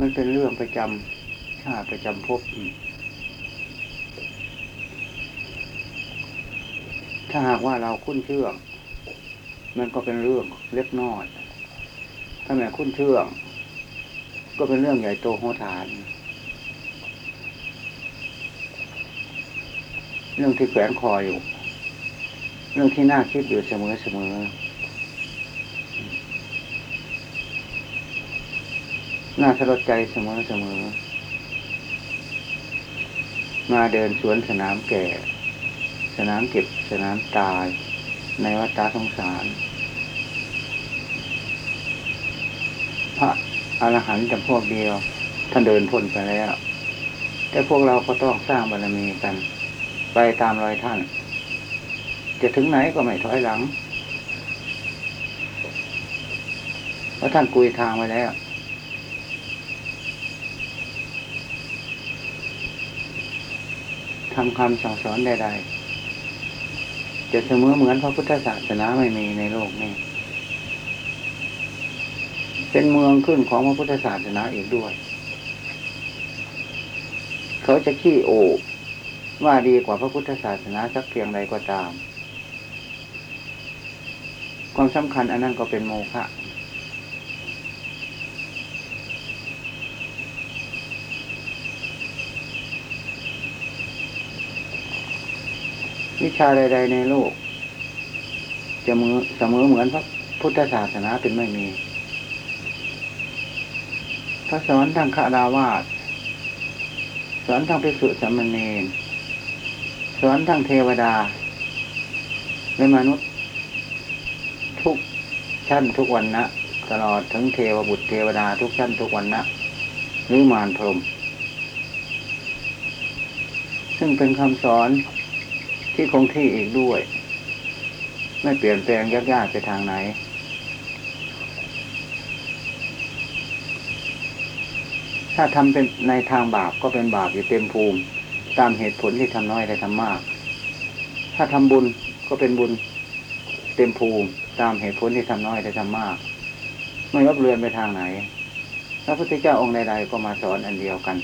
มันเป็นเรื่องประจำชาติประจำภพถ้าหากว่าเราคุ้นเชื่อง มันก็เป็นเรื่องเล็กน้อย ถ้าแม้คุ้นเชื่อง ก็เป็นเรื่องใหญ่โตโหฐาน เรื่องที่แขวนคออยู่ เรื่องที่น่าคิดอยู่เสมอเสมอ น่าสลดใจเสมอเสมอ มาเดินสวนสนามแก่ สนามเก็บสนามตาย ในวัฏสงสาร พระอรหันต์จำพวกเดียว ท่านเดินพ้นไปแล้ว แต่พวกเราก็ต้องสร้างบารมีกัน ไปตามรอยท่าน จะถึงไหนก็ไม่ถอยหลัง เพราะท่านกุยทางไว้แล้ว ทำคำสั่งสอนใดๆจะเสมอเหมือนพระพุทธศาสนาไม่มีในโลกนี้เป็นเมืองขึ้นของพระพุทธศาสนาอีกด้วย เขาจะขี้โอว่าดีกว่าพระพุทธศาสนาสักเพียงใดก็ตาม ความสำคัญอันนั้นก็เป็นโมฆะ วิชาใด ๆ ในโลก จะมือเสมอเหมือนพระพุทธศาสนาเป็นไม่มี พระสอนทางคาราวาสสอนทางภิกษุสามเณรสอนทางเทวดา และมนุษย์ ทุกชั้นทุกวันนะตลอดถึงเทวบุตรเทวดาทุกชั้นทุกวันนะหรือมารพรม ซึ่งเป็นคำสอน ที่คงที่อีกด้วย ไม่เปลี่ยนแปลงยากๆไปทางไหน ถ้าทำเป็นในทางบาปก็เป็นบาปอยู่เต็มภูมิ ตามเหตุผลที่ทำน้อยได้ทำมาก ถ้าทำบุญก็เป็นบุญเต็มภูมิตามเหตุผลที่ทำน้อยได้ทำมาก ไม่ลบเลือนไปทางไหนพระพุทธเจ้าองค์ใดๆก็มาสอนอันเดียวกัน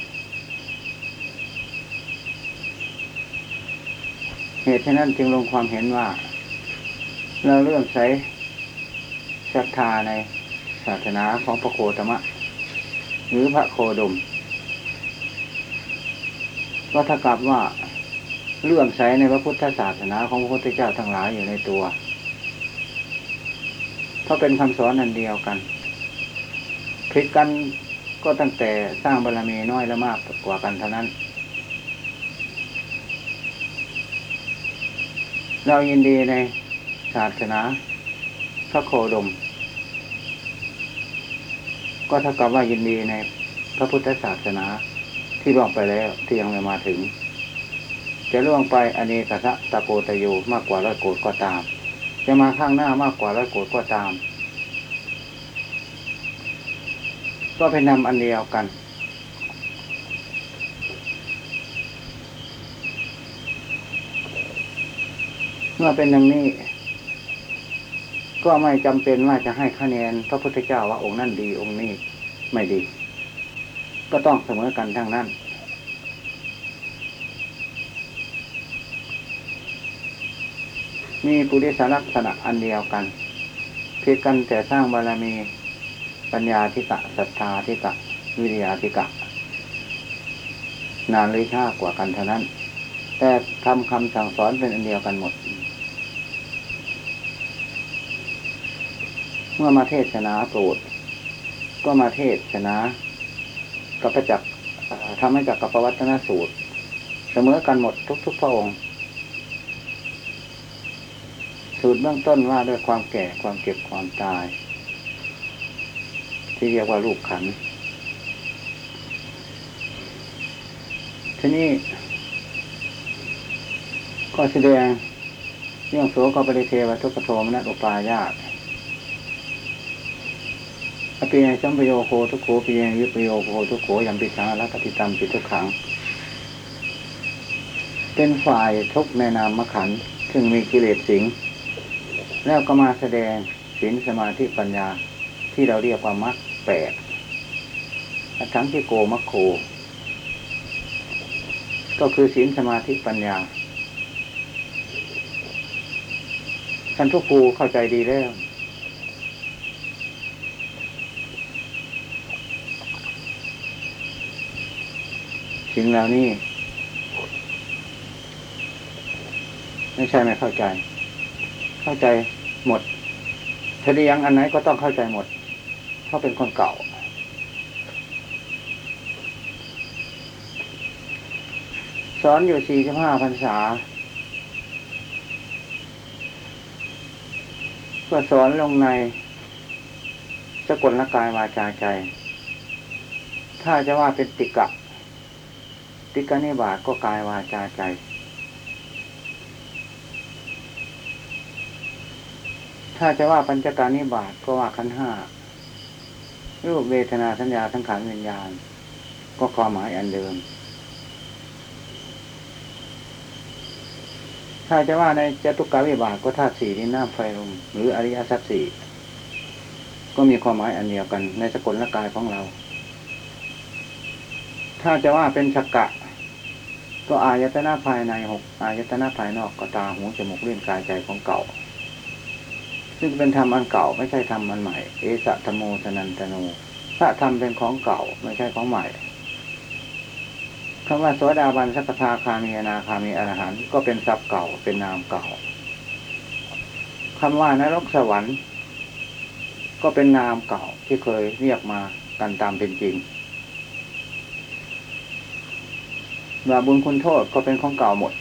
เหตุฉะนั้นจึงลงความเห็นว่า เราเลื่อมใสศรัทธาในศาสนาของพระโคตมะ หรือพระโคดม ก็เท่ากับว่าเลื่อมใสในพระพุทธศาสนาของพระพุทธเจ้าทั้งหลายอยู่ในตัวเพราะเป็นคำสอนอันเดียวกันพลิกกันก็ตั้งแต่สร้างบารมีน้อยและมากกว่ากันเท่านั้น เรายินดีในศาสนาพระโคดม ก็เท่ากับว่ายินดีในพระพุทธศาสนาที่ล่วงไปแล้วที่ยังไม่มาถึง จะล่วงไปอเนกสะตะโกตโยมากกว่าร้อยโกดก็ตาม จะมาข้างหน้ามากกว่าร้อยโกดก็ตาม ก็เป็นนำอันเดียวกัน มื่อเป็นอย่างนี้ ก็ไม่จำเป็นว่าจะให้คะแนนพระพุทธเจ้าว่าองค์นั่นดี องค์นี้ไม่ดี ก็ต้องเสมอกันทั้งนั้น มีปุริสลักษณะอันเดียวกันเพียงกันแต่สร้างบารมีปัญญาธิกะศรัทธาธิกะ วิริยาธิกะ นานหรือช้ากว่ากันเท่านั้น แต่ทำคำสั่งสอนเป็นอันเดียวกันหมด เมื่อมาเทศนาโปรด ก็มาเทศนากับประจักษ์ทำให้จักรกับวัฒนสูตร เสมอกันหมดทุกๆพระองค์สูตรเบื้องต้นว่าด้วยความแก่ความเก็บความตาย ที่เรียกว่าลูกขัน ทีนี้ก็แสดงเรื่องโสกปริเทวทุกขโทมนัสอุปายาต อภิยัยสัมปโยโคทุกโขปิยังวิปโยโคทุกโขยังปิสังรักติตัมปิทุกขัง เป็นฝ่ายทุกในนามขันซึ่งมีกิเลสสิง แล้วก็มาแสดงศีลสมาธิปัญญาที่เราเรียกว่ามรรคแปดออัตถังที่โกมัคโค ก็คือศีลสมาธิปัญญาท่านทุกครูเข้าใจดีแล้ว สิ่งเหล่านี้ไม่ใช่ไม่เข้าใจ เข้าใจหมดถ้าได้ยังอันไหนก็ต้องเข้าใจหมดเพราะเป็นคนเก่า สอนอยู่สี่สิบห้าพรรษาเพื่อสอนลงในสกลละกายวาจาใจ ถ้าจะว่าเป็นติกะ ติกนิบาตก็กายวาจาใจ ถ้าจะว่าปัญจการนิบาตก็ว่าขันห้ารูปเวทนาสัญญาทั้งขันวิญญาณ ก็ความหมายอันเดิม ถ้าจะว่าในจตุกาวิบากก็ธาตุสี่ดินน้ำไฟลมหรืออริยสัจสี่ก็มีความหมายอันเดียวกันในสกลละกายของเรา ถ้าจะว่าเป็นชักกะ ก็อายตนะภายในหกอายตนะภายนอกก็ตาหูจมูกเล่นกายใจของเก่า ซึ่งเป็นธรรมอันเก่าไม่ใช่ธรรมอันใหม่เอสะธโมสนันตโนพระธรรมเป็นของเก่าไม่ใช่ของใหม่คำว่าโสดาบันสักทาคามีอนาคามีอรหันต์ก็เป็นทรัพย์เก่าเป็นนามเก่าคำว่านรกสวรรค์ ก็เป็นนามเก่าที่เคยเรียกมากันตามเป็นจริง บาปบุญคุณโทษก็เป็นของเก่าหมด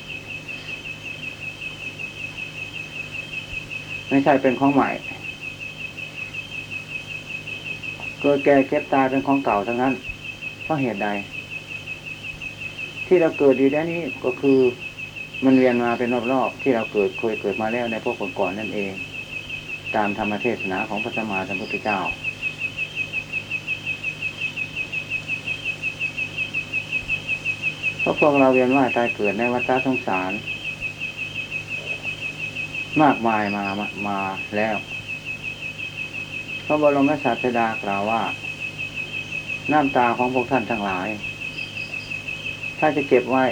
ไม่ใช่เป็นของใหม่เกิดแก่เก็บตายเป็นของเก่าทั้งนั้นเพราะเหตุใด ที่เราเกิดอยู่ด้นนี้ก็คือมันเวียนมาเป็นรอบๆที่เราเกิดเคยเกิดมาแล้วในพวกก่อนๆนั่นเอง ตามธรรมเทศนาของพระสัมมาสัมพุทธเจ้า เพราะพวกเราเวียนว่ายตายเกิดในวัฏสงสาร มากมายมามามาแล้วพระบรมศาสดากล่าวว่า น้ำตาของพวกท่านทั้งหลาย ถ้าจะเก็บไว้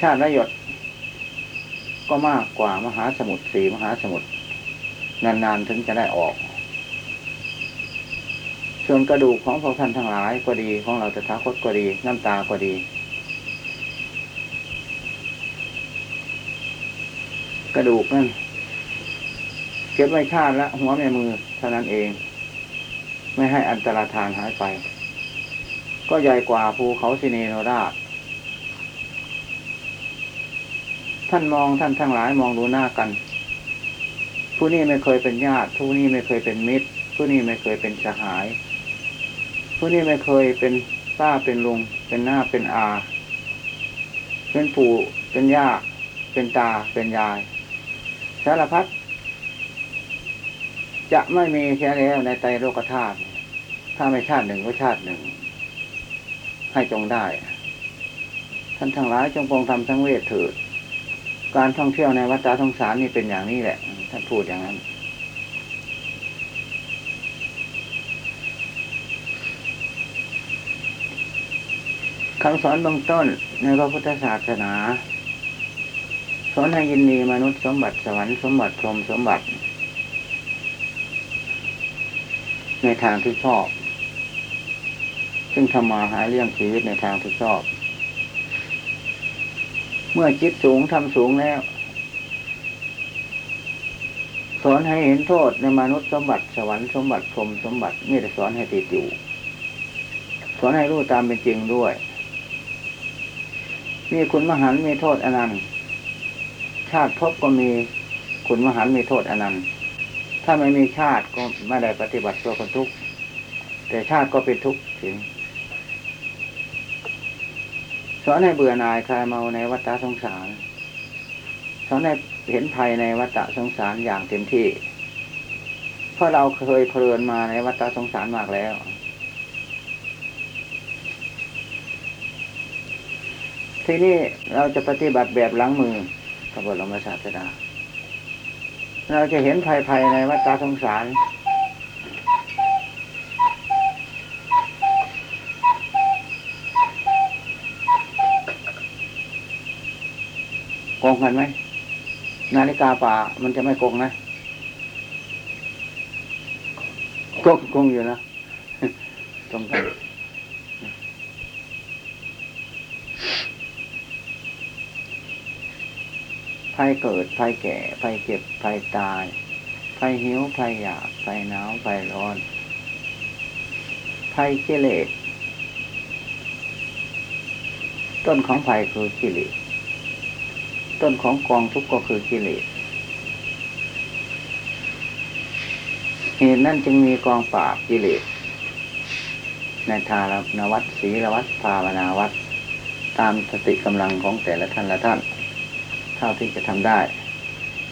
ชาติละหยด ก็มากกว่ามหาสมุทรสีมหาสมุทรนานๆถึงจะได้ออก ส่วนกระดูกของพวกท่านทั้งหลายก็ดีของเราตถาคตก็ดีน้ำตาก็ดี กระดูกนั่นเก็บไว้ชาติละหัวแม่มือเท่านั้นเอง ไม่ให้อันตรธานหายไป ก็ใหญ่กว่าภูเขาสิเนโนราชท่านมองท่านทั้งหลายมองดูหน้ากัน ผู้นี้ไม่เคยเป็นญาติผู้นี้ไม่เคยเป็นมิตร ผู้นี้ไม่เคยเป็นสหาย ผู้นี้ไม่เคยเป็นป้าเป็นลุง เป็นหน้าเป็นอา เป็นปู่เป็นย่า เป็นตาเป็นยาย สารพัดจะไม่มีแค่แล้วในไตโลกธาตุถ้าไม่ชาติหนึ่งก็ชาติหนึ่ง ให้จงได้ ท่านทั้งหลายจงคงทำทั้งเวทเถิด การท่องเที่ยวในวัฏสงสารนี่เป็นอย่างนี้แหละ ท่านพูดอย่างนั้น คำสอนเบื้องต้นในพระพุทธศาสนา สอนให้ยินดีมนุษย์สมบัติสวรรค์สมบัติพรมสมบัติ ในทางที่ชอบ ซึ่งทำมาหาเรื่องชีวิตในทางที่ชอบ เมื่อจิตสูงทำสูงแล้ว สอนให้เห็นโทษในมนุษย์สมบัติสวรรค์สมบัติพรมสมบัติไม่ได้สอนให้ติดอยู่สอนให้รู้ตามเป็นจริงด้วย มีคุณมหันต์มีโทษอนันต์ ชาติภพก็มีคุณมหันต์มีโทษอนันต์ ถ้าไม่มีชาติก็ไม่ได้ปฏิบัติตัวคนทุกข์แต่ชาติก็เป็นทุกข์ถึงสอนให้เบื่อหน่ายคลายเมาในวัฏสงสารสอนให้เห็นภัยในวัฏสงสารอย่างเต็มที่ เพราะเราเคยเพลินมาในวัฏสงสารมากแล้ว ทีนี้เราจะปฏิบัติแบบล้างมือกระบฏเรามศาสดาเราจะเห็นภัยภายในวัฏฏสงสาร โกงกันไหม นาฬิกาป่ามันจะไม่โกงนะก็โกงอยู่นะตรงกัน ภัยเกิดภัยแก่ภัยเจ็บภัยตายภัยหิวภัยอยากภัยหนาวภัยร้อนภัยกิเลสต้นของภัยคือกิเลสต้นของกองทุกข์ก็คือกิเลสเหตุนั้นจึงมีกองปราบกิเลสในทารนวัตศีลวัตภาวนาวัตตามสติกำลังของแต่ละท่านละท่าน เท่าที่จะทำได้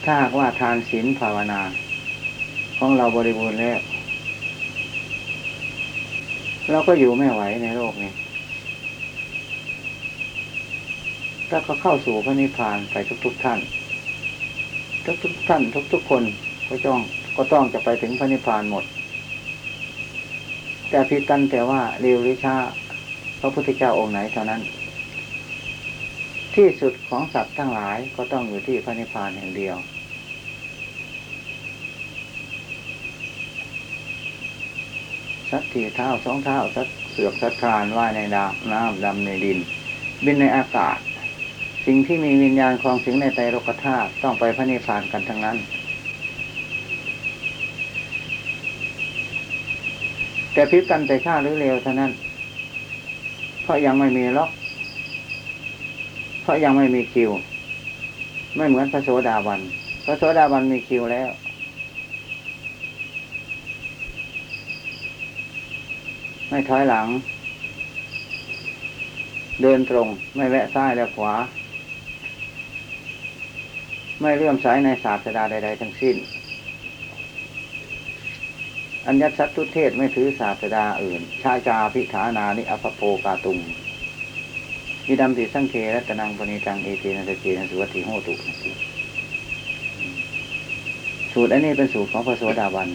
ถ้าหากว่าทานศีลภาวนา ของเราบริบูรณ์แล้วเราก็อยู่ไม่ไหวในโลกนี้ถ้าเขาเข้าสู่พระนิพพานไปทุก ๆทท่าน ทุกๆทท่าน ทุก ๆ คนก็จ้องก็ต้องจะไปถึงพระนิพพานหมด แต่พิกันแต่ว่าเร็วหรือช้าพระพุทธเจ้าองค์ไหนเท่านั้น ที่สุดของสัตว์ทั้งหลายก็ต้องอยู่ที่พระนิพพานแห่งเดียว สัตว์ที่เท้าสองเท้าสัตว์เสือกสัตว์คลานว่ายในดาน้ำดำในดิน บินในอากาศ สิ่งที่มีวิญญาณคลองสิงในใจโลกธาตุต้องไปพระนิพพานกันทั้งนั้น แต่พิกันแต่ชาหรือเร็วเท่านั้น เพราะยังไม่มีล็อก เพราะยังไม่มีคิว ไม่เหมือนพระโสดาบัน พระโสดาบันมีคิวแล้ว ไม่ถอยหลัง เดินตรง ไม่แวะซ้ายและขวา ไม่เลื่อมสายในศาสดาใด ๆ ทั้งสิ้น อัญญสัตตุเทศไม่ถือศาสดาอื่น ชาจาพิฐานานิอภโปกาตุง ยิดัมติสังเครัตนังปณิตังเอเตนะเจนะสุวัติโหตุสูตรอันนี้เป็นสูตรของพระโสดาบัน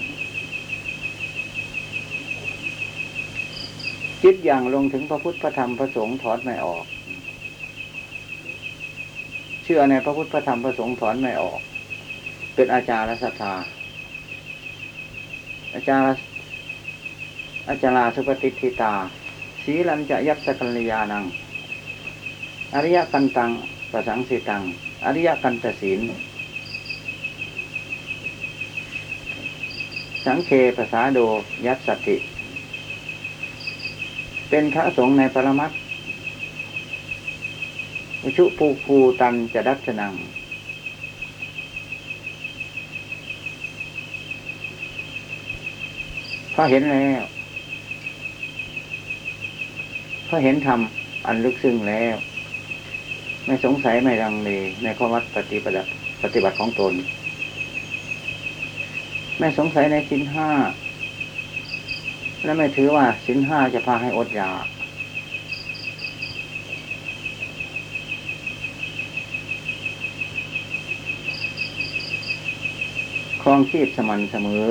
จิตอย่างลงถึงพระพุทธพระธรรมพระสงฆ์ถอนไม่ออก เชื่อในพระพุทธพระธรรมพระสงฆ์ถอนไม่ออก เป็นอาจารย์ศรัทธาอาจารย์อาจาราสุปฏิทิตา สีลันจะยักษกัลยานัง อริยกันตังประสังสิตัง อริยกันตศีล สังเคภาษาโดยัตสติ เป็นพระสงฆ์ในปรมัตถ์อุชุปูภูตันจะดัชนัง พอเห็นแล้วพอเห็นธรรมอันลึกซึ้งแล้ว ไม่สงสัยไม่รังเลในข้อวัดปฏิบัติปฏิบัติของตน ไม่สงสัยในสินห้าและไม่ถือว่าสินห้าจะพาให้อดอยากคลองชีพสม่ำเสมอ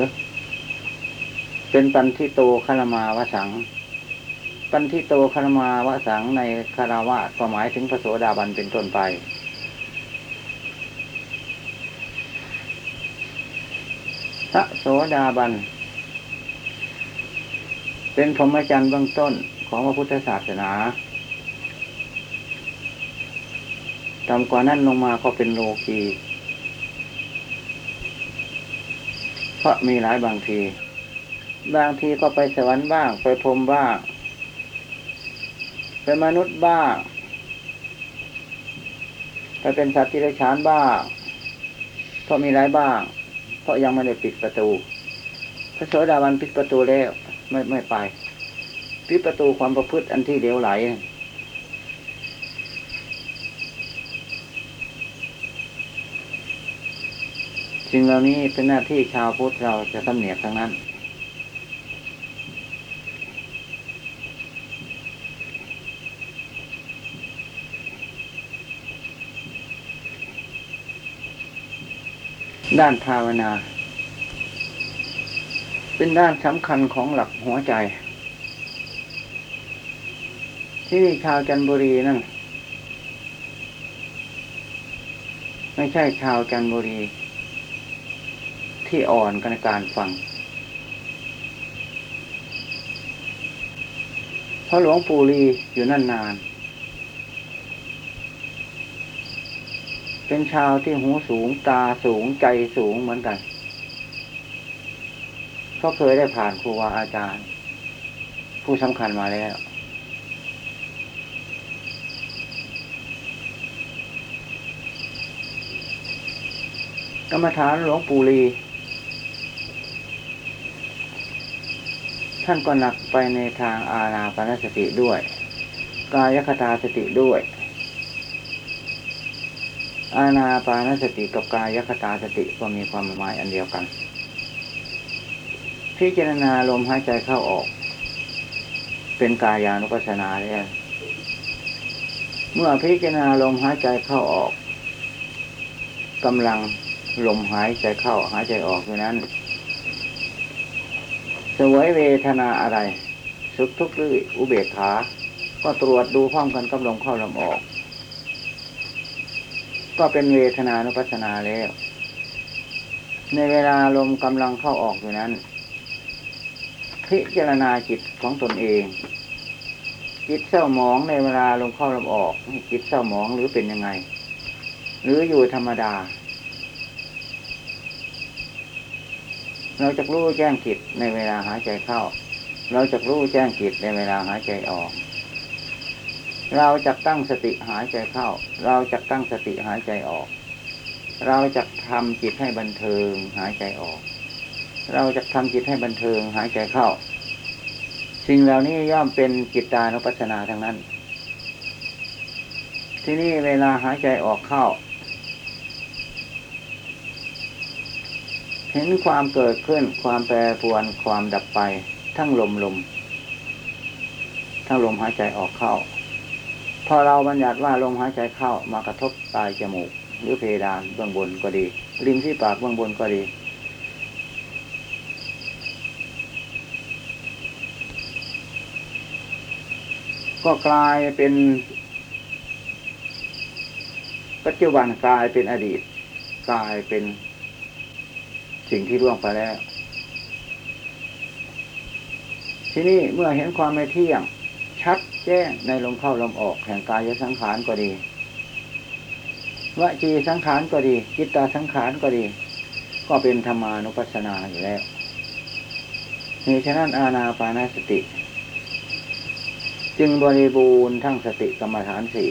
เป็นปันทิโตคารมาวสัง ปันทิโตคารมาวสังในคาราวาสก็หมายถึงพระโสดาบันเป็นต้นไป พระโสดาบัน เป็นพรหมจรรย์เบื้องต้นของพระพุทธศาสนาต่ำกว่านั้นลงมาก็เป็นโลกีเพราะมีหลายบางที บางทีก็ไปสวรรค์บ้าง ไปพรมบ้าง เป็นมนุษย์บ้างไปเป็นสัตว์ที่ไรฉานบ้างเพราะมีหลายบ้าง เพราะยังไม่ได้ปิดประตู พระโสดาบันปิดประตูแล้วไม่ไม่ไป ปิดประตูความประพฤติอันที่เดียวไหลสิ่งเหล่านี้เป็นหน้าที่ชาวพุทธเราจะตำเนียกทั้งนั้น ด้านภาวนา เป็นด้านสำคัญของหลักหัวใจ ที่ชาวจันบุรีนั่นไม่ใช่ชาวจันบุรี ที่อ่อนกันในการฟังเพราะหลวงปู่ลีอยู่นั่นนาน เป็นชาวที่หูสูงตาสูงใจสูงเหมือนกันก็เคยได้ผ่านครูบาอาจารย์ ผู้สำคัญมาแล้ว กรรมฐานหลวงปู่ลี ท่านก็หนักไปในทางอาณาปานสติด้วย กายคตาสติด้วย อาณาปานสติกับกายคตาสติก็มีความหมายอันเดียวกัน พิจารณาลมหายใจเข้าออก เป็นกายานุปัสสนาแล้วเมื่อพิจารณาลมหายใจเข้าออกกำลังลมหายใจเข้าหายใจออกอยู่นั้นสวยเวทนาอะไร สุขทุกข์หรืออุเบกขา ก็ตรวจดูพร้อมกันกับลมเข้าลมออก ก็เป็นเวทนานุปัสสนาแล้ว ในเวลาลมกำลังเข้าออกอยู่นั้น พิจารณาจิตของตนเอง จิตเศร้าหมองในเวลาลมเข้าลมออก จิตเศร้าหมองหรือเป็นยังไง หรืออยู่ธรรมดา เราจะรู้แจ้งจิตในเวลาหายใจเข้า เราจะรู้แจ้งจิตในเวลาหายใจออก เราจะตั้งสติหายใจเข้า เราจะตั้งสติหายใจออก เราจะทำจิตให้บันเทิงหายใจออก เราจะทำจิตให้บันเทิงหายใจเข้า สิ่งเหล่านี้ย่อมเป็นจิตตานุปัสสนาทั้งนั้น ที่นี่เวลาหายใจออกเข้า เห็นความเกิดขึ้นความแปรปรวนความดับไป ทั้งลมลมทั้งลมหายใจออกเข้า พอเราบัญญัติว่าลมหายใจเข้ามากระทบปลายจมูก หรือเพดานเบื้องบนก็ดี ริมที่ปากเบื้องบนก็ดี ก็กลายเป็น ปัจจุบันกลายเป็นอดีต กลายเป็นสิ่งที่ล่วงไปแล้ว ที่นี่เมื่อเห็นความไม่เที่ยง ชัดแจ้งในลมเข้าลมออกแห่งกายสังขารก็ดีวจีสังขารก็ดีจิตตาสังขารก็ดี ก็เป็นธรรมานุปัสสนาอยู่แล้วเหตุฉะนั้นอาณาปานาสติ จึงบริบูรณ์ทั้งสติกรรมฐานสี่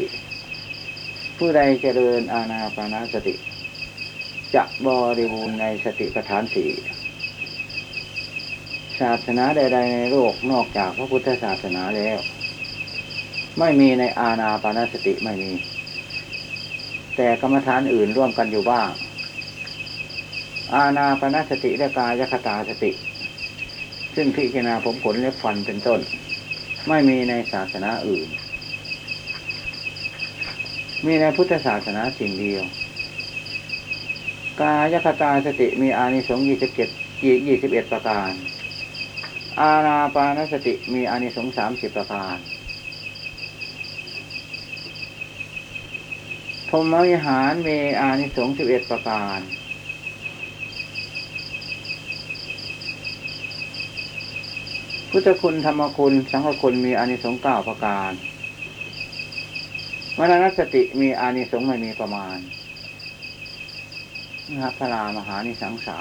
ผู้ใดเจริญอาณาปานาสติ จะบริบูรณ์ในสติปัฏฐานสี่ศาสนาใด ๆ ในโลกนอกจากพระพุทธศาสนาแล้ว ไม่มีในอาณาปานสติไม่มี แต่กรรมฐานอื่นร่วมกันอยู่บ้าง อาณาปานสติและกายคตาสติ ซึ่งพิจารณาผมขนเล็บฟันเป็นต้น ไม่มีในศาสนาอื่น มีในพุทธศาสนาสิ่งเดียว กายคตาสติมีอานิสงส์ยี่สิบเจ็ดยี่สิบเอ็ดประการ อาณาปานสติมีอานิสงส์สามสิบประการ พรหมวิหารมีอานิสงส์สิบเอ็ดประการ พุทธคุณธรรมคุณ สังฆคุณมีอานิสงส์เก้าประการมรณสติมีอานิสงส์ไม่มีประมาณนะครับพระรามหานิสังสา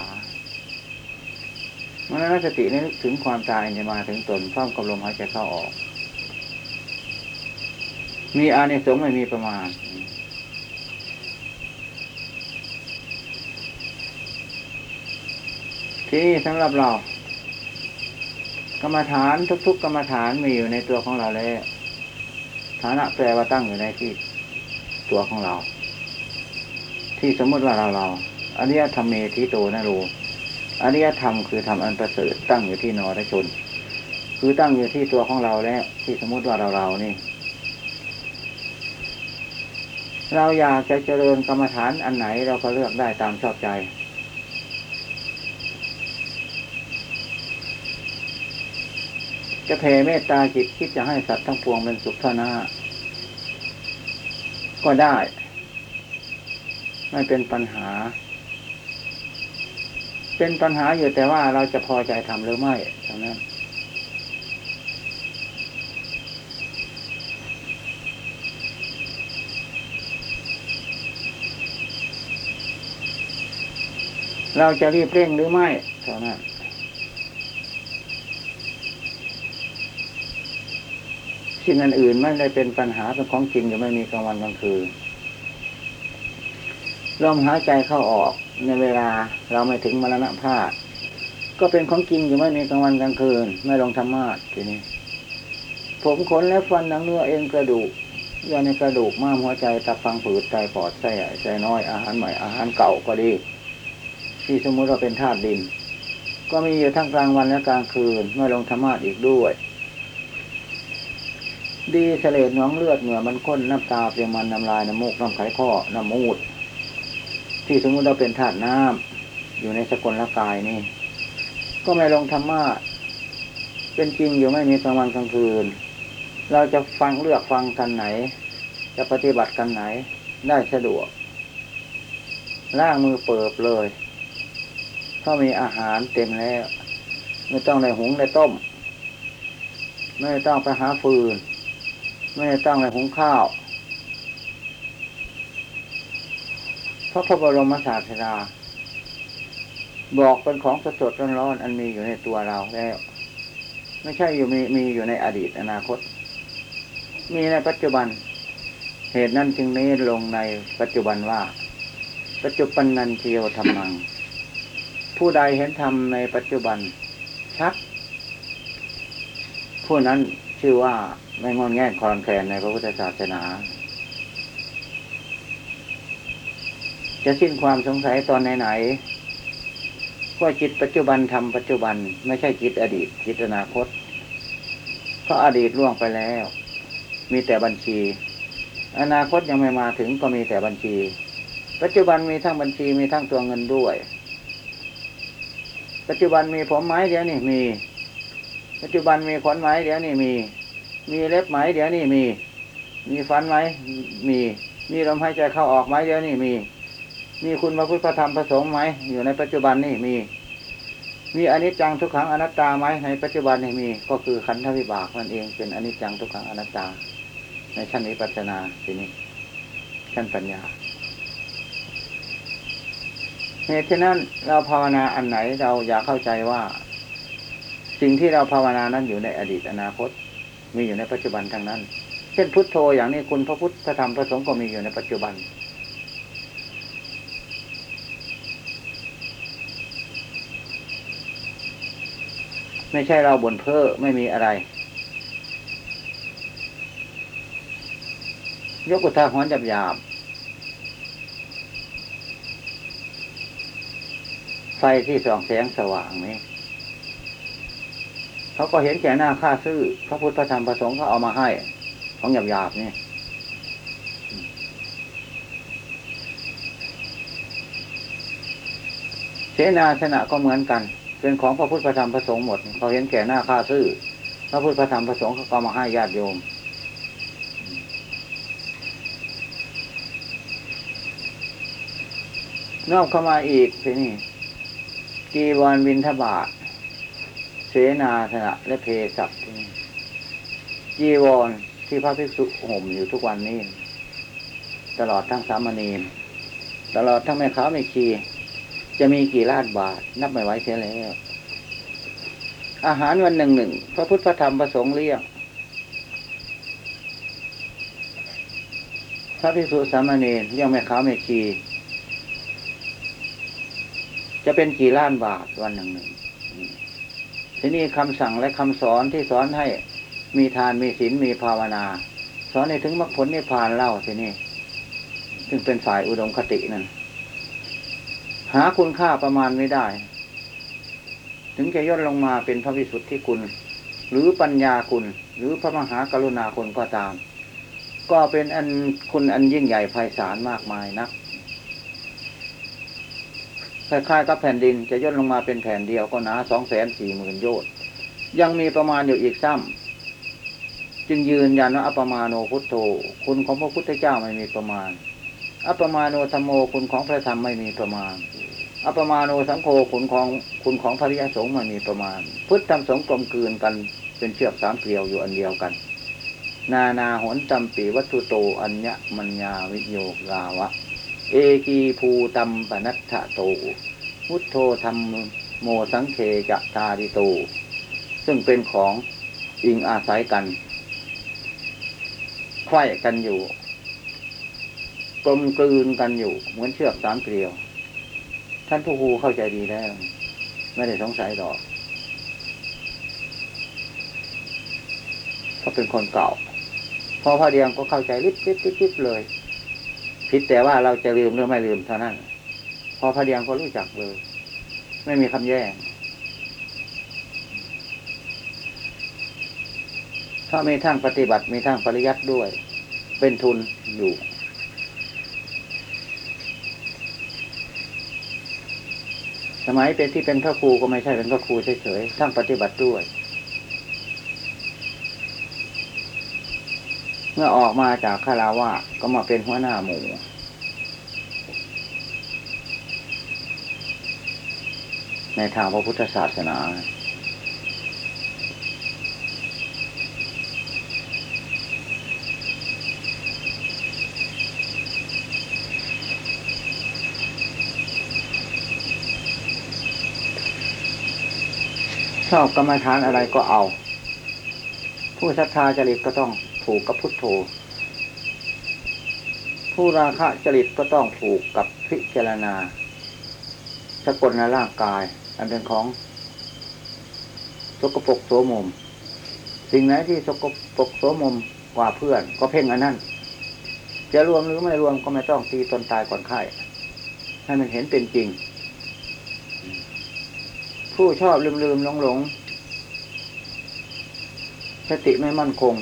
มรณสตินี้ถึงความตายเนี่ยมาถึงตนพร้อมกับลมหายใจเข้าออก มีอานิสงส์ไม่มีประมาณ ที่นี่สำหรับเรากรรมฐานทุก ๆ กรรมฐานมีอยู่ในตัวของเราแล้วฐานะแปลว่าตั้งอยู่ในที่ตัวของเรา ที่สมมติว่าเราเราอริยธรรมเมทิโตนะโรอริยธรรมคือธรรมอันประเสริฐตั้งอยู่ที่นรชน คือตั้งอยู่ที่ตัวของเราแล้วที่สมมติว่าเราเรานี่ เราอยากจะเจริญกรรมฐานอันไหนเราก็เลือกได้ตามชอบใจ จะแผ่เมตตาจิตคิดจะให้สัตว์ทั้งปวงเป็นสุขเท่านาก็ได้ ไม่เป็นปัญหา เป็นปัญหาอยู่แต่ว่าเราจะพอใจทำหรือไม่เท่านั้นเราจะรีบเร่งหรือไม่เท่านั้น สิ่งอื่นไม่ได้เป็นปัญหาเป็นของจริงอยู่ไม่มีกลางวันกลางคืนลมหายใจเข้าออกในเวลาเราไม่ถึงมรณภาพก็เป็นของจริงอยู่ไม่มีกลางวันกลางคืน ไม่ลงธรรมาสทีนี้ ผมขนและฟันหนังเนื้อเอ็นกระดูกยาในกระดูกม้ามหัวใจตับฟังผืดไตปอดไส้ใหญ่ไส้น้อยอาหารใหม่อาหารเก่าก็ดีที่สมมุติเราเป็นธาตุดิน ก็มีอยู่ทั้งกลางวันและกลางคืนไม่ลงธรรมาสอีกด้วย ดีเสลดหนองเลือดเหงื่อมันข้นน้ำตาเปรียมันน้ำลายน้ำมูกน้ำไขข้อน้ำมูด ที่สมมติเราเป็นธาตุน้ำอยู่ในสกลละกายนี่ ก็ไม่ลงธรรมะเป็นจริงอยู่ไม่มีกลางวันกลางคืน เราจะฟังเลือกฟังกันไหน จะปฏิบัติกันไหน ได้สะดวกล่างมือเปิบเลยถ้ามีอาหารเต็มแล้ว ไม่ต้องในหุงในต้ม ไม่ต้องไปหาฟืน ไม่ต้องในหุงข้าวเพราะพระบรมศาสดาบอกเป็นของสดๆร้อนๆอันมีอยู่ในตัวเราแล้ว ไม่ใช่อยู่มีมีอยู่ในอดีตอนาคต มีในปัจจุบัน เหตุนั้นจึงเน้นลงในปัจจุบันว่า ปัจจุบันนันเทียวธรรมัง ผู้ใดเห็นธรรมในปัจจุบันชัดผู้นั้น ชื่อว่าไม่งอนแง่คลอนแคลนในพระพุทธศาสนา จะสิ้นความสงสัยตอนไหนๆก็จิตปัจจุบันทำปัจจุบันไม่ใช่จิตอดีตจิตอนาคตเพราะอดีตล่วงไปแล้ว มีแต่บัญชี อนาคตยังไม่มาถึงก็มีแต่บัญชี ปัจจุบันมีทั้งบัญชีมีทั้งตัวเงินด้วย ปัจจุบันมีผมไหมเดี๋ยวนี้มี ปัจจุบันมีขนไหมเดี๋ยวนี้มี มีเล็บไหมเดี๋ยวนี้มี มีฟันไหมมี มีลมหายใจเข้าออกไหมเดี๋ยวนี้มี มีคุณพระพุทธธรรมพระสงฆ์ไหมอยู่ในปัจจุบันนี่มี มีอนิจจังทุกขังอนัตตาไหมในปัจจุบันนี่มี ก็คือขันธวิบากนั่นเองเป็นอนิจจังทุกขังอนัตตา ในชั้นวิปัสสนาทีนี้ชั้นปัญญาเหตุฉะนั้นเราภาวนาอันไหนเราอยากเข้าใจว่า สิ่งที่เราภาวนานั้นอยู่ในอดีตอนาคต มีอยู่ในปัจจุบันทั้งนั้น เช่นพุทโธอย่างนี้คุณพระพุทธธรรมพระสงฆ์ก็มีอยู่ในปัจจุบัน ไม่ใช่เราบ่นเพ้อไม่มีอะไร ยกอุทาหรณ์หยาบไฟที่ส่องแสงสว่างนี้ เขาก็เห็นแก่หน้าค่าซื้อ พระพุทธพระธรรมพระสงฆ์เขาเอามาให้ ของหยาบๆนี่เสนาสนะก็เหมือนกัน เป็นของพระพุทธพระธรรมพระสงฆ์หมดเขาเห็นแก่หน้าค่าซื้อ พระพุทธพระธรรมพระสงฆ์เขาก็เอามาให้ญาติโยมนอกเข้ามาอีกทีนี่จีวรบินทบาท เสนาสนะและเพศัพท์ที่นี่จีวรที่พระภิกษุห่มอยู่ทุกวันนี้ ตลอดทั้งสามเณรตลอดทั้งแม่ค้าไม่คีจะมีกี่ล้านบาท นับไม่ไหวเสียแล้ว อาหารวันหนึ่งหนึ่งพระพุทธพระธรรมพระสงฆ์เลี้ยงพระภิกษุสามเณรเลี้ยงแม่ค้าไม่คีจะเป็นกี่ล้านบาทวันหนึ่งหนึ่ง ทีนี้คำสั่งและคำสอนที่สอนให้มีทานมีศีลมีภาวนา สอนให้ถึงมรรคผลนิพพานเล่าทีนี้ซึ่งเป็นฝ่ายอุดมคตินั่นหาคุณค่าประมาณไม่ได้ ถึงจะย่นลงมาเป็นพระวิสุทธิคุณ หรือปัญญาคุณ หรือพระมหากรุณาคุณก็ตาม ก็เป็นอันคุณอันยิ่งใหญ่ไพศาลมากมายนัก คล้ายๆกับแผ่นดินจะย่นลงมาเป็นแผ่นเดียวก็หนาสองแสนสี่หมื่นโยชน์ยังมีประมาณอยู่อีกซ้ำจึงยืนยันว่าอปมาโนพุทโธคุณของพระพุทธเจ้าไม่มีประมาณ อัปปมาโนธรรมโมคุณของพระธรรมไม่มีประมาณ อัปปมาโนสังโฆคุณของคุณของพระริยสงฆ์ไม่มีประมาณ พุทธธรรมสงฆ์กลมกลืนกันเป็นเชือกสามเกลียวอยู่อันเดียวกัน นานาหนตัมปีวัตถุโตอัญญมัญญาวิโยกาวะ เอกีภูตัมปนัตถะโตพุทโธธรรมโมสังเคจะตาดิโต ซึ่งเป็นของอิงอาศัยกันไขว้กันอยู่ กลมกลืนกันอยู่ เหมือนเชือกสามเกลียว ท่านผู้ครูเข้าใจดีแล้ว ไม่ได้สงสัยหรอกเขาเป็นคนเก่า พอพระเดียงก็เข้าใจลิบลิบลิบลิบเลย ผิดแต่ว่าเราจะลืมหรือไม่ลืมเท่านั้น พอพระเดียงก็รู้จักเลย ไม่มีคำแย้งถ้ามีทั้งปฏิบัติมีทั้งปริยัติด้วย เป็นทุนอยู่ สมัยเป็นที่เป็นพระครูก็ไม่ใช่เป็นพระครูเฉยๆทั้งปฏิบัติด้วย เมื่อออกมาจากคาราวาสก็มาเป็นหัวหน้าหมู่ในทางพระพุทธศาสนา ชอบกรรมฐานอะไรก็เอา ผู้ศรัทธาจริตก็ต้องผูกกับพุทโธ ผู้ราคะจริตก็ต้องผูกกับพิจารณาสกลในร่างกาย อันเป็นของสกปรกโสมม สิ่งไหนที่สกปรกโสมมกว่าเพื่อน ก็เพ่งอันนั้น จะรวมหรือไม่รวมก็ไม่ต้องตีตนตายก่อนไข้ให้มันเห็นเป็นจริง ผู้ชอบลืมลืมหลงหลง สติไม่มั่นคง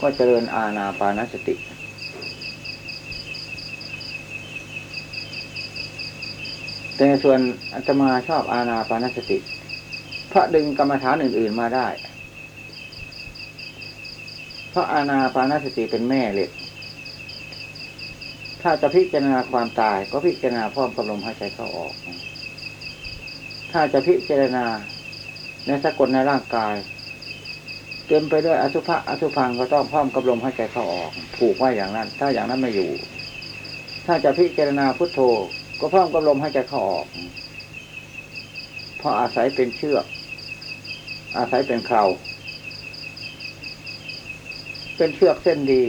ก็เจริญอาณาปานสติ แต่ส่วนอาตมาชอบอาณาปานสติเพราะดึงกรรมฐานอื่น ๆมาได้ เพราะอาณาปานสติเป็นแม่เหล็ก ถ้าจะพิจารณาความตายก็พิจารณาพร้อมกับลมหายใจเข้าออก ถ้าจะพิจารณาในสกลในร่างกาย เต็มไปด้วยอสุภะอสุพังก็ต้องพร้อมกับลมหายใจเข้าออก ผูกไว้อย่างนั้น ถ้าอย่างนั้นไม่อยู่ ถ้าจะพิจารณาพุทโธ ก็พร้อมกับลมหายใจเข้าออกเพราะอาศัยเป็นเชือก อาศัยเป็นเคราเป็นเชือกเส้นดี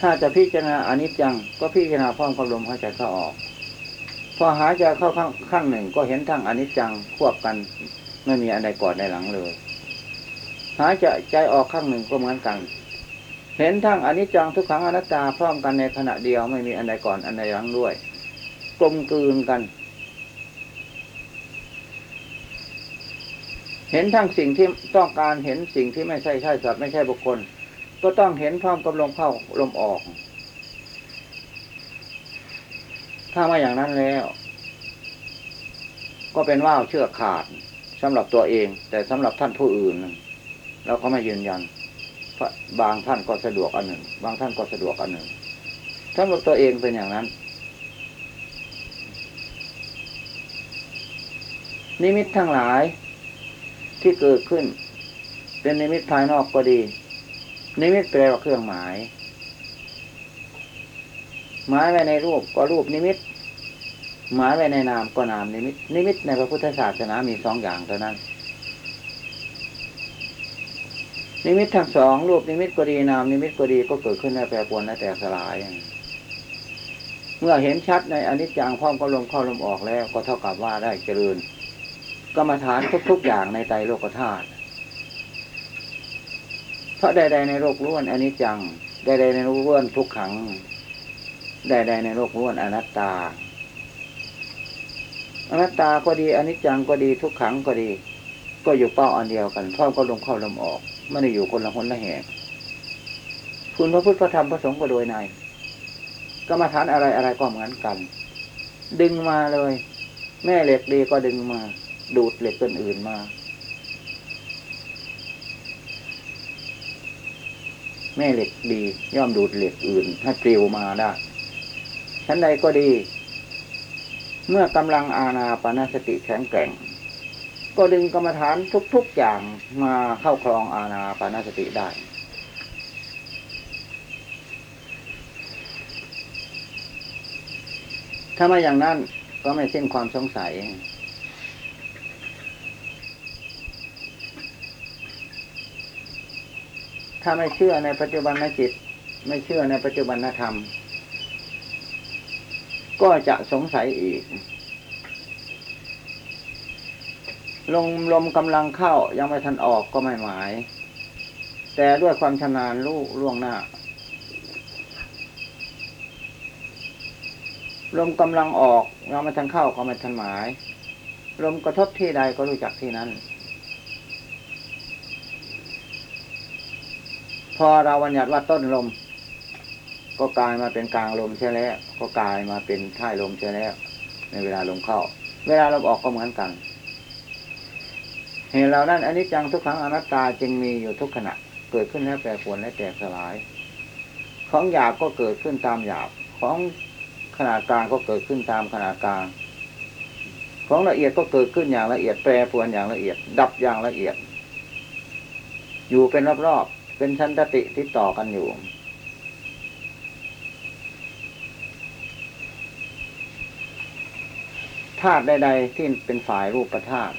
ถ้าจะพิจารณาอนิจจัง ก็พิจารณาพร้อมกับลมหายใจเข้าออก พอหายใจเข้าข้างข้างหนึ่งก็เห็นทั้งอนิจจังควบกัน ไม่มีอะไรก่อนในหลังเลย หายใจใจออกข้างหนึ่งก็เหมือนกัน เห็นทั้งอนิจจังทุกขังอนัตตาพร้อมกันในขณะเดียวไม่มีอันใดก่อนอันใดหลังด้วยกลมกลืนกัน เห็นทั้งสิ่งที่ต้องการเห็นสิ่งที่ไม่ใช่ใช่สัตว์ไม่ใช่บุคคล ก็ต้องเห็นพร้อมกับลมเข้าลมออก ถ้าไม่อย่างนั้นแล้ว ก็เป็นว่าวเชือกขาดสำหรับตัวเอง แต่สำหรับท่านผู้อื่นเราก็ไม่ยืนยันบางท่านก็สะดวกอันหนึ่ง บางท่านก็สะดวกอันหนึ่งสำหรับตัวเองเป็นอย่างนั้น นิมิตทั้งหลายที่เกิดขึ้น เป็นนิมิตภายนอกก็ดี นิมิตแปลว่าเครื่องหมาย หมายไว้ในรูปก็รูปนิมิต หมายไว้ในนามก็นามนิมิต นิมิตในพระพุทธศาสนามีสองอย่างเท่านั้น นิมิตทั้งสองรูปนิมิตก็ดีนามนิมิตก็ดีก็เกิดขึ้นและแปรปรวนและแตกสลาย เมื่อเห็นชัดในอนิจจังพร้อมกับลมเข้าลมออกแล้ว ก็เท่ากับว่าได้เจริญกรรมฐานทุก ๆ อย่างในไตรโลกธาตุเพราะใดๆในโลกล้วนอนิจจัง ใดๆในโลกล้วนทุกขัง ใดๆในโลกล้วนอนัตตา อนัตตาก็ดีอนิจจังก็ดีทุกขังก็ดี ก็อยู่เป้าอันเดียวกันพร้อมก็ลมเข้าลมออกไม่ได้อยู่คนละคนละแห่งคุณพระพุทธพระธรรมพระสงฆ์ก็โดยในกรรมฐานอะไรอะไรก็เหมือนกัน ดึงมาเลย แม่เหล็กดีก็ดึงมา ดูดเหล็กอื่นๆมาแม่เหล็กดีย่อมดูดเหล็กอื่นให้ปลิวมาได้ ชั้นใดก็ดี เมื่อกำลังอาณาปณสติแข็งแกร่ง ก็ดึงกรรมฐานทุกๆอย่างมาเข้าครองอาณาปณสติได้ ถ้าไม่อย่างนั้นก็ไม่สิ้นความสงสัยถ้าไม่เชื่อในปัจจุบันจิต ไม่เชื่อในปัจจุบันธรรม ก็จะสงสัยอีก ลมลมกำลังเข้ายังไม่ทันออกก็ไม่หมาย แต่ด้วยความชำนาญรู้ล่วงหน้า ลมกำลังออกยังไม่ทันเข้าก็ไม่ทันหมาย ลมกระทบที่ใดก็รู้จักที่นั้น พอเราบัญญัติว่าต้นลม ก็กลายมาเป็นกลางลมใช่แล้วก็กลายมาเป็นท้ายลมใช่แล้ว ในเวลาลมเข้า เวลาลมออกก็เหมือนกัน เห็นเรานั้นอันนี้จังทุกครั้งอนัตตาจึงมีอยู่ทุกขณะ เกิดขึ้นแล้วแปรปรวนและแตกสลาย ของหยาบก็เกิดขึ้นตามหยาบของขนาดกลางก็เกิดขึ้นตามขนาดกลาง ของละเอียดก็เกิดขึ้นอย่างละเอียดแปรปรวนอย่างละเอียด ดับอย่างละเอียด อยู่เป็นรอบๆเป็นชั้นตติที่ต่อกันอยู่ ธาตุใดๆที่เป็นฝ่ายรูปธาตุ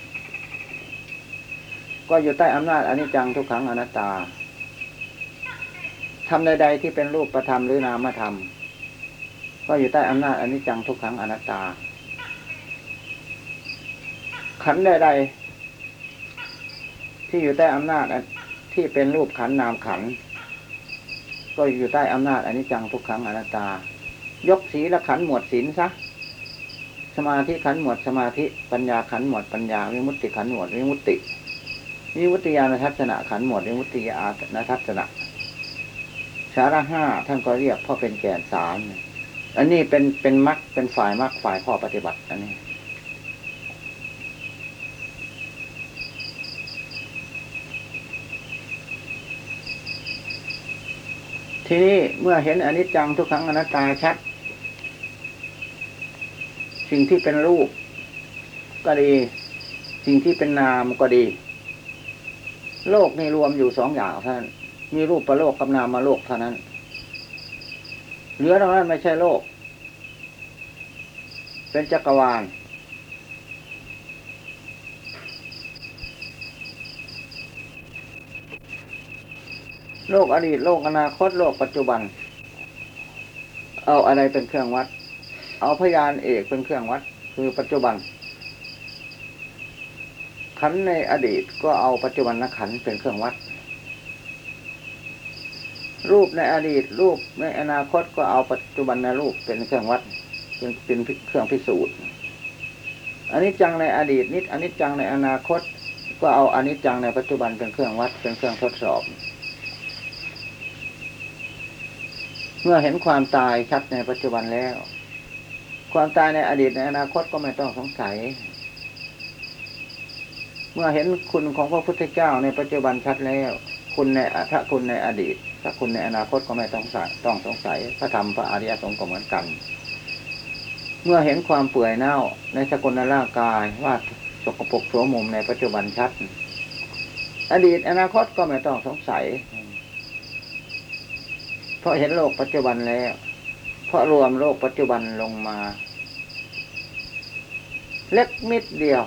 ก็อยู่ใต้อำนาจอนิจจังทุกขังอนัตตาทำใด ๆ ที่เป็นรูปประธรรมหรือนามธรรม ก็อยู่ใต้อำนาจอนิจจังทุกขังอนัตตา ขันใด ๆ ที่อยู่ใต้อำนาจที่เป็นรูปขันนามขัน ก็อยู่ใต้อำนาจอนิจจังทุกขังอนัตตา ยกศีละขันหมวดศีลซะ สมาธิขันหมวดสมาธิปัญญาขันหมวดปัญญาวิมุตติขันหมวดวิมุตติวิมุตติญาณทัศนะขันหมวดวิมุตติญาณทัศนะสาระห้าท่านก็เรียกพ่อเป็นแก่นสารอันนี้เป็นเป็นมรรคเป็นฝ่ายมรรคฝ่ายข้อปฏิบัติ อันนี้ทีนี้เมื่อเห็นอนิจจังทุกครั้งอนัตตาชัด สิ่งที่เป็นรูป ก็ดี สิ่งที่เป็นนามก็ดี โลกนี่รวมอยู่สองอย่างเท่านั้น มีรูปประโลกกับนามมาโลกเท่านั้น เหลือตรงนั้นไม่ใช่โลก เป็นจักรวาลโลกอดีตโลกอนาคตโลกปัจจุบัน เอาอะไรเป็นเครื่องวัด เอาพยานเอกเป็นเครื่องวัด คือปัจจุบัน ขันในอดีตก็เอาปัจจุบันนขันเป็นเครื่องวัด รูปในอดีตรูปในอนาคตก็เอาปัจจุบันในรูปเป็นเครื่องวัด เป็นเป็นเครื่องพิสูจน์อันนี้จังในอดีตนิดอันนี้จังในอนาคต ก็เอาอันนี้จังในปัจจุบันเป็นเครื่องวัดเป็นเครื่องทดสอบเมื่อเห็นความตายชัดในปัจจุบันแล้ว ความตายในอดีตในอนาคตก็ไม่ต้องสงสัย เมื่อเห็นคุณของพระพุทธเจ้าในปัจจุบันชัดแล้ว คุณในถ้าคุณในอดีตถ้าคุณในอนาคตก็ไม่ต้องสต้องสงสัย พระธรรมพระอริยสงฆ์ก็เหมือนกัน เมื่อเห็นความเปื่อยเน่าในสกุลร่างกายว่าสกปรกโสมมในปัจจุบันชัด อดีตอนาคตก็ไม่ต้องสงสัย เพราะเห็นโลกปัจจุบันแล้ว เพราะรวมโลกปัจจุบันลงมา เล็กมิดเดียว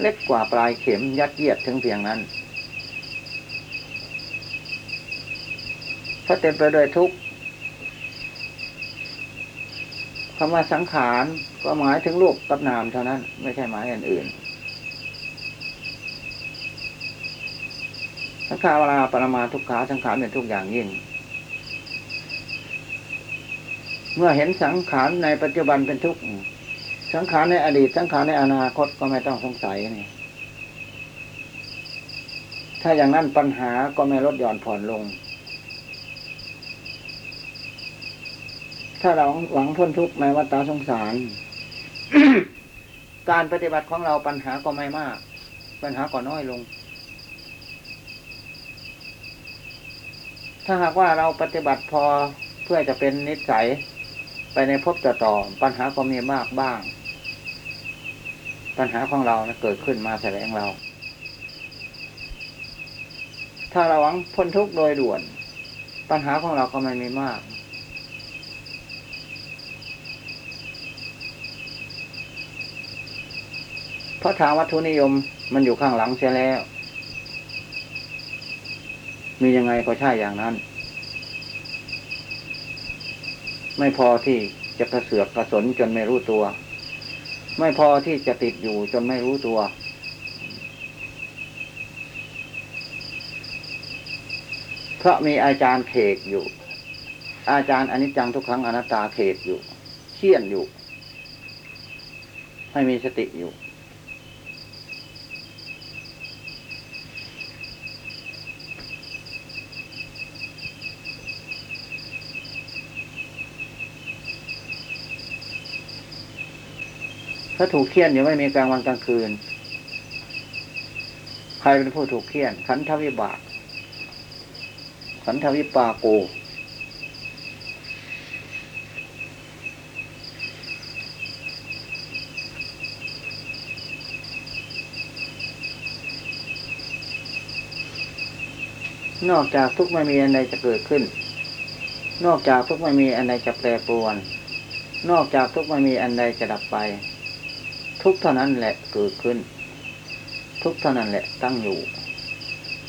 เล็กกว่าปลายเข็มยัดเยียดถึงเพียงนั้นถ้าเต็มไปด้วยทุกข์คำว่าสังขารก็หมายถึงรูปกับนามเท่านั้น ไม่ใช่หมายอย่างอื่น สังขารเวลาปรมาทุกขาสังขารเป็นทุกอย่างยิ่ง เมื่อเห็นสังขารในปัจจุบันเป็นทุกข์สังขารในอดีต สังขารในอนาคตก็ไม่ต้องสงสัยนี่ถ้าอย่างนั้นปัญหาก็ไม่ลดหย่อนผ่อนลง ถ้าเราหวังพ้นทุกข์ในวัฏสงสาร การปฏิบัติของเราปัญหาก็ไม่มาก ปัญหาก็น้อยลง ถ้าหากว่าเราปฏิบัติพอเพื่อจะเป็นนิสัย ไปในภพต่อต่อปัญหาก็มีมากบ้าง ปัญหาของเรานะเกิดขึ้นมาแสดงเรา ถ้าเราหวังพ้นทุกข์โดยด่วน ปัญหาของเราก็ไม่มีมาก เพราะทางวัตถุนิยมมันอยู่ข้างหลังเสียแล้ว มียังไงก็ใช่อย่างนั้น ไม่พอที่จะกระเสือกกระสนจนไม่รู้ตัว ไม่พอที่จะติดอยู่จนไม่รู้ตัว เพราะมีอาจารย์เขกอยู่ อาจารย์อนิจจังทุกครั้งอนัตตาเขกอยู่เชี่ยนอยู่ ให้มีสติอยู่ ถ้าถูกเคี่ยนอยู่ไม่มีกลางวันกลางคืน ใครเป็นผู้ถูกเคี่ยน ขันธวิบาก ขันธวิปาโก นอกจากทุกข์ไม่มีอันใดจะเกิดขึ้น นอกจากทุกข์ไม่มีอันใดจะแปรปรวน นอกจากทุกข์ไม่มีอันใดจะดับไป ทุกเท่านั้นแหละเกิดขึ้น ทุกเท่านั้นแหละตั้งอยู่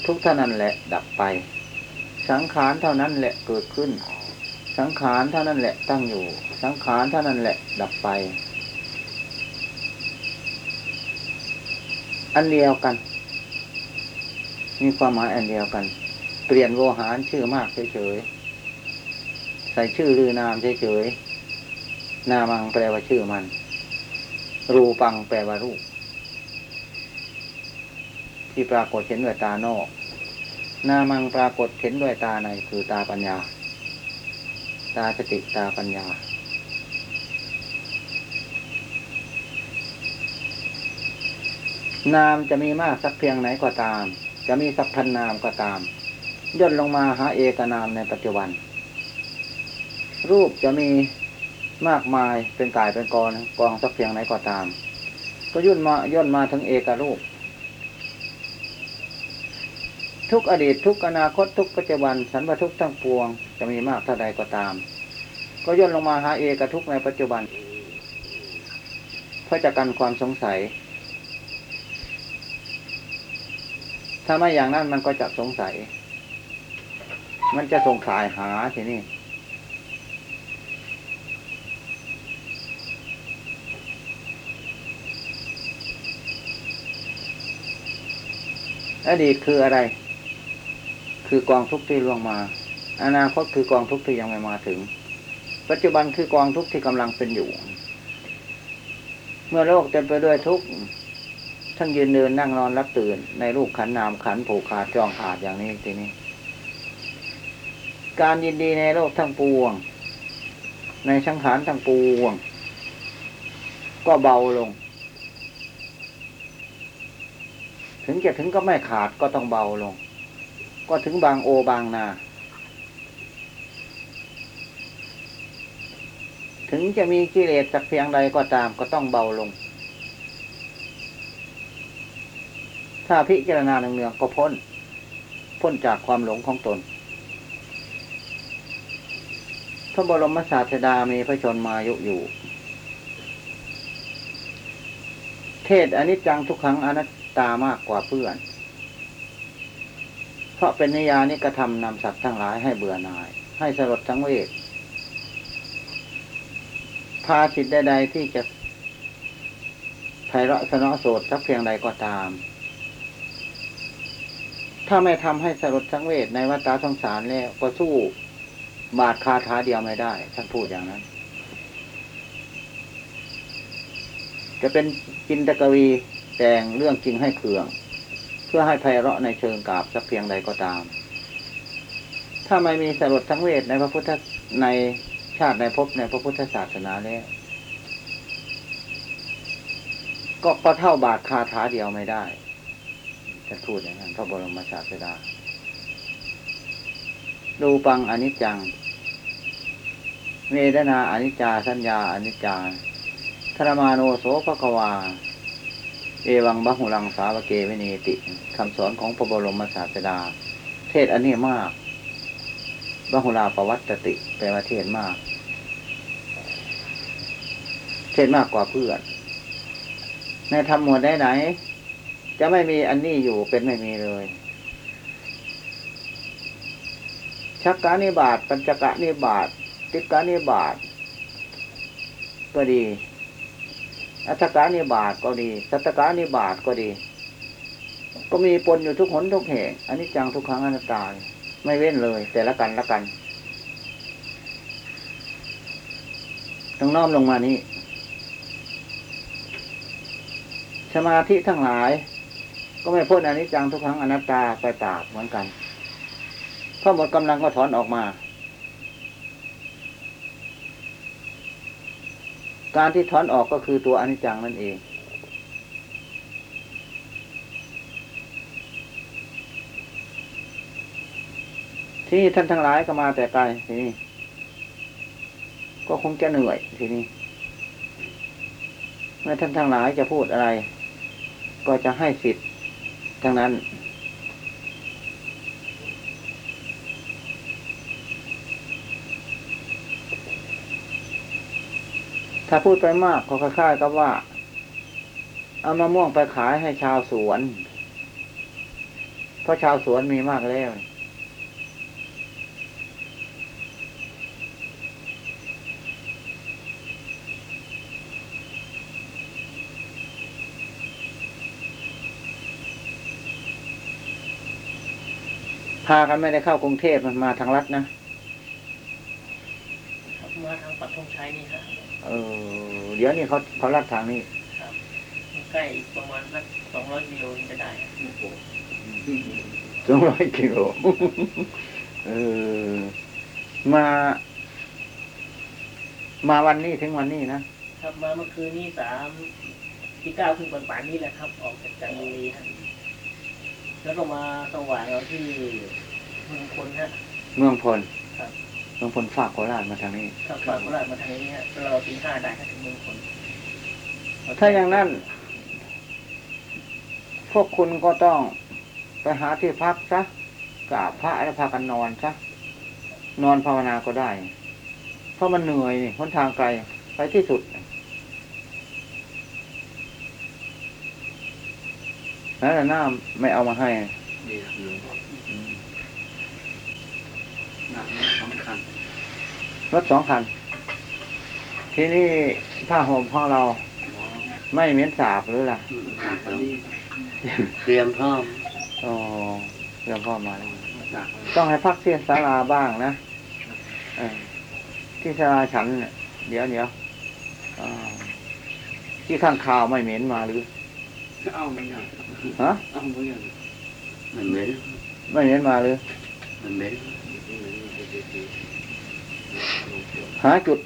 ทุกเท่านั้นแหละดับไป สังขารเท่านั้นแหละเกิดขึ้น สังขารเท่านั้นแหละตั้งอยู่ สังขารเท่านั้นแหละดับไป อันเดียวกัน มีความหมายอันเดียวกัน เปลี่ยนโวหารชื่อมากเฉยๆใส่ชื่อหรือนามเฉยๆนามังแปลว่าชื่อมัน รูปังแปลว่ารูป ที่ปรากฏเห็นด้วยตานอก นามังปรากฏเห็นด้วยตาในคือตาปัญญา ตาสติตาปัญญา นามจะมีมากสักเพียงไหนก็ตาม จะมีสักพันนามก็ตาม ย่นลงมาหาเอกนามในปัจจุบัน รูปจะมี มากมายเป็นกายเป็นกองกองสักเพียงไหนก็ตาม ก็ย่นมาย่นมาถึงเอกรูป ทุกอดีตทุกอนาคตทุกปัจจุบันสันวทุกทั้งปวง จะมีมากเท่าใดก็ตาม ก็ย่นลงมาหาเอกทุกในปัจจุบันเพื่อจะกันความสงสัย ถ้าไม่อย่างนั้นมันก็จะสงสัย มันจะสงสายหาทีนี่ อดีตคืออะไร คือกองทุกข์ที่ล่วงมา อนาคตคือกองทุกข์ที่ยังไม่มาถึง ปัจจุบันคือกองทุกข์ที่กำลังเป็นอยู่ เมื่อโลกเต็มไปด้วยทุกข์ทั้งยืนเดินนั่งนอนรับตื่น ในรูปขันนามขันผูกขาดจองขาดอย่างนี้ทีนี้ การยินดีในโลกทั้งปวง ในสังขารทั้งปวง ก็เบาลง ถึงจะถึงก็ไม่ขาดก็ต้องเบาลง ก็ถึงบางโอบางนา ถึงจะมีกิเลสสักเพียงใดก็ตามก็ต้องเบาลง ถ้าพิจารณาเนืองๆก็พ้น พ้นจากความหลงของตนพระบรมศาสดามีพระชนมายุอยู่ เทศอนิจจังทุกครั้งอนัต ตามากกว่าเพื่อน เพราะเป็นนิยานิกระทำนำสัตว์ทั้งหลายให้เบื่อหน่าย ให้สลดทั้งเวทพาจิตใดๆที่จะไพเราะสนอโสดสักเพียงใดก็ตาม ถ้าไม่ทำให้สลดทั้งเวทในวัฏสงสารแล้วก็สู้บาดคาท้าเดียวไม่ได้ ท่านพูดอย่างนั้น จะเป็นจินตกวี แต่งเรื่องจริงให้เคือง เพื่อให้ไพเราะในเชิงกาบสักเพียงใดก็ตาม ถ้าไม่มีสลดทั้งเวทในพระพุทธในชาติในภพในพระพุทธศาสนาแล้วก็ก็เท่าบาทคาถาเดียวไม่ได้จะพูดอย่างนั้นพระบรมศาสดารูปังอนิจจังเวทนาอนิจจาสัญญาอนิจจาธรมาโนโสภควา เอวังบะหุลังสาวเกวินีติคำสอนของพระบรมศาสดา เทศอันนี้มากบะหุลาปวัตติ แปลว่าเทศมาก เทศมากกว่าเพื่อนในธรรมหมวดไหนๆจะไม่มีอันนี้อยู่เป็นไม่มีเลยชักกานิบาตปัญจกะนิบาตติกานิบาตก็ดี อัตกานิบาตก็ดี สัตกานิบาตก็ดี ก็มีปนอยู่ทุกหนทุกแห่งอันนี้จังทุกครั้งอนัตตาไม่เว้นเลย แต่ละกันละกันต้องน้อมลงมานี้สมาธิทั้งหลาย ก็ไม่พ้นอนิจจังทุกครั้งอนัตตาไปตากเหมือนกันพอหมดกำลังก็ถอนออกมา การที่ถอนออกก็คือตัวอนิจจังนั่นเองที่นี่ท่านทั้งหลายก็มาแต่ไกลทีนี้ก็คงจะเหนื่อยทีนี้เมื่อท่านทั้งหลายจะพูดอะไร ก็จะให้สิทธิ์ทั้งนั้น ถ้าพูดไปมากก็คล้ายๆกับว่า เอามะม่วงไปขายให้ชาวสวน เพราะชาวสวนมีมากแล้วพากันไม่ได้เข้ากรุงเทพมันมาทางรัฐนะ มาทางปักธงชัยนี่ครับ เออเดี๋ยวนี้เขาเขารัดทางนี้ครับใกล้อีกประมาณสักสองร้อยกิโลจะได้ครับสองร้อยกิโลเออมา มาวันนี้ถึงวันนี้นะครับมาเมื่อคืนนี้สามที่เก้าขึ้นปันป่านนี้แหละครับ ออกจากจันทบุรีครับแล้วก็มาสว่างเราที่เมืองพลฮะเมืองพลครับ เมืองพลฝากโคราชมาทางนี้ขับฝากโคราชมาทางนี้ฮะแล้วเราตีห้าได้ถ้าถึงเมืองพลถ้าอย่างนั้น พวกคุณก็ต้องไปหาที่พักซะกราบพระแล้วพากันนอนซะนอนภาวนาก็ได้ เพราะมันเหนื่อยนี่หนทางไกลไปที่สุดแล้วหน้าไม่เอามาให้ ดีครับหลวงพ่อหนักสำคัญรถสองคัน ทีนี้ผ้าห่มของเราไม่เหม็นสาบหรือล่ะตอนนี้เตรียมพร้อมอ๋อเรื่องพ่อมาแล้วจากต้องให้พักที่ศาลาบ้างนะเออที่ศาลาฉันเนี่ยเดี๋ยวเดี๋ยวอ่าที่ข้างข่าวไม่เหม็นมาหรือเอาไม่ยังฮะเอาไม่ยังมันเหม็นไม่เหม็นมาหรือมันเหม็น หาจุด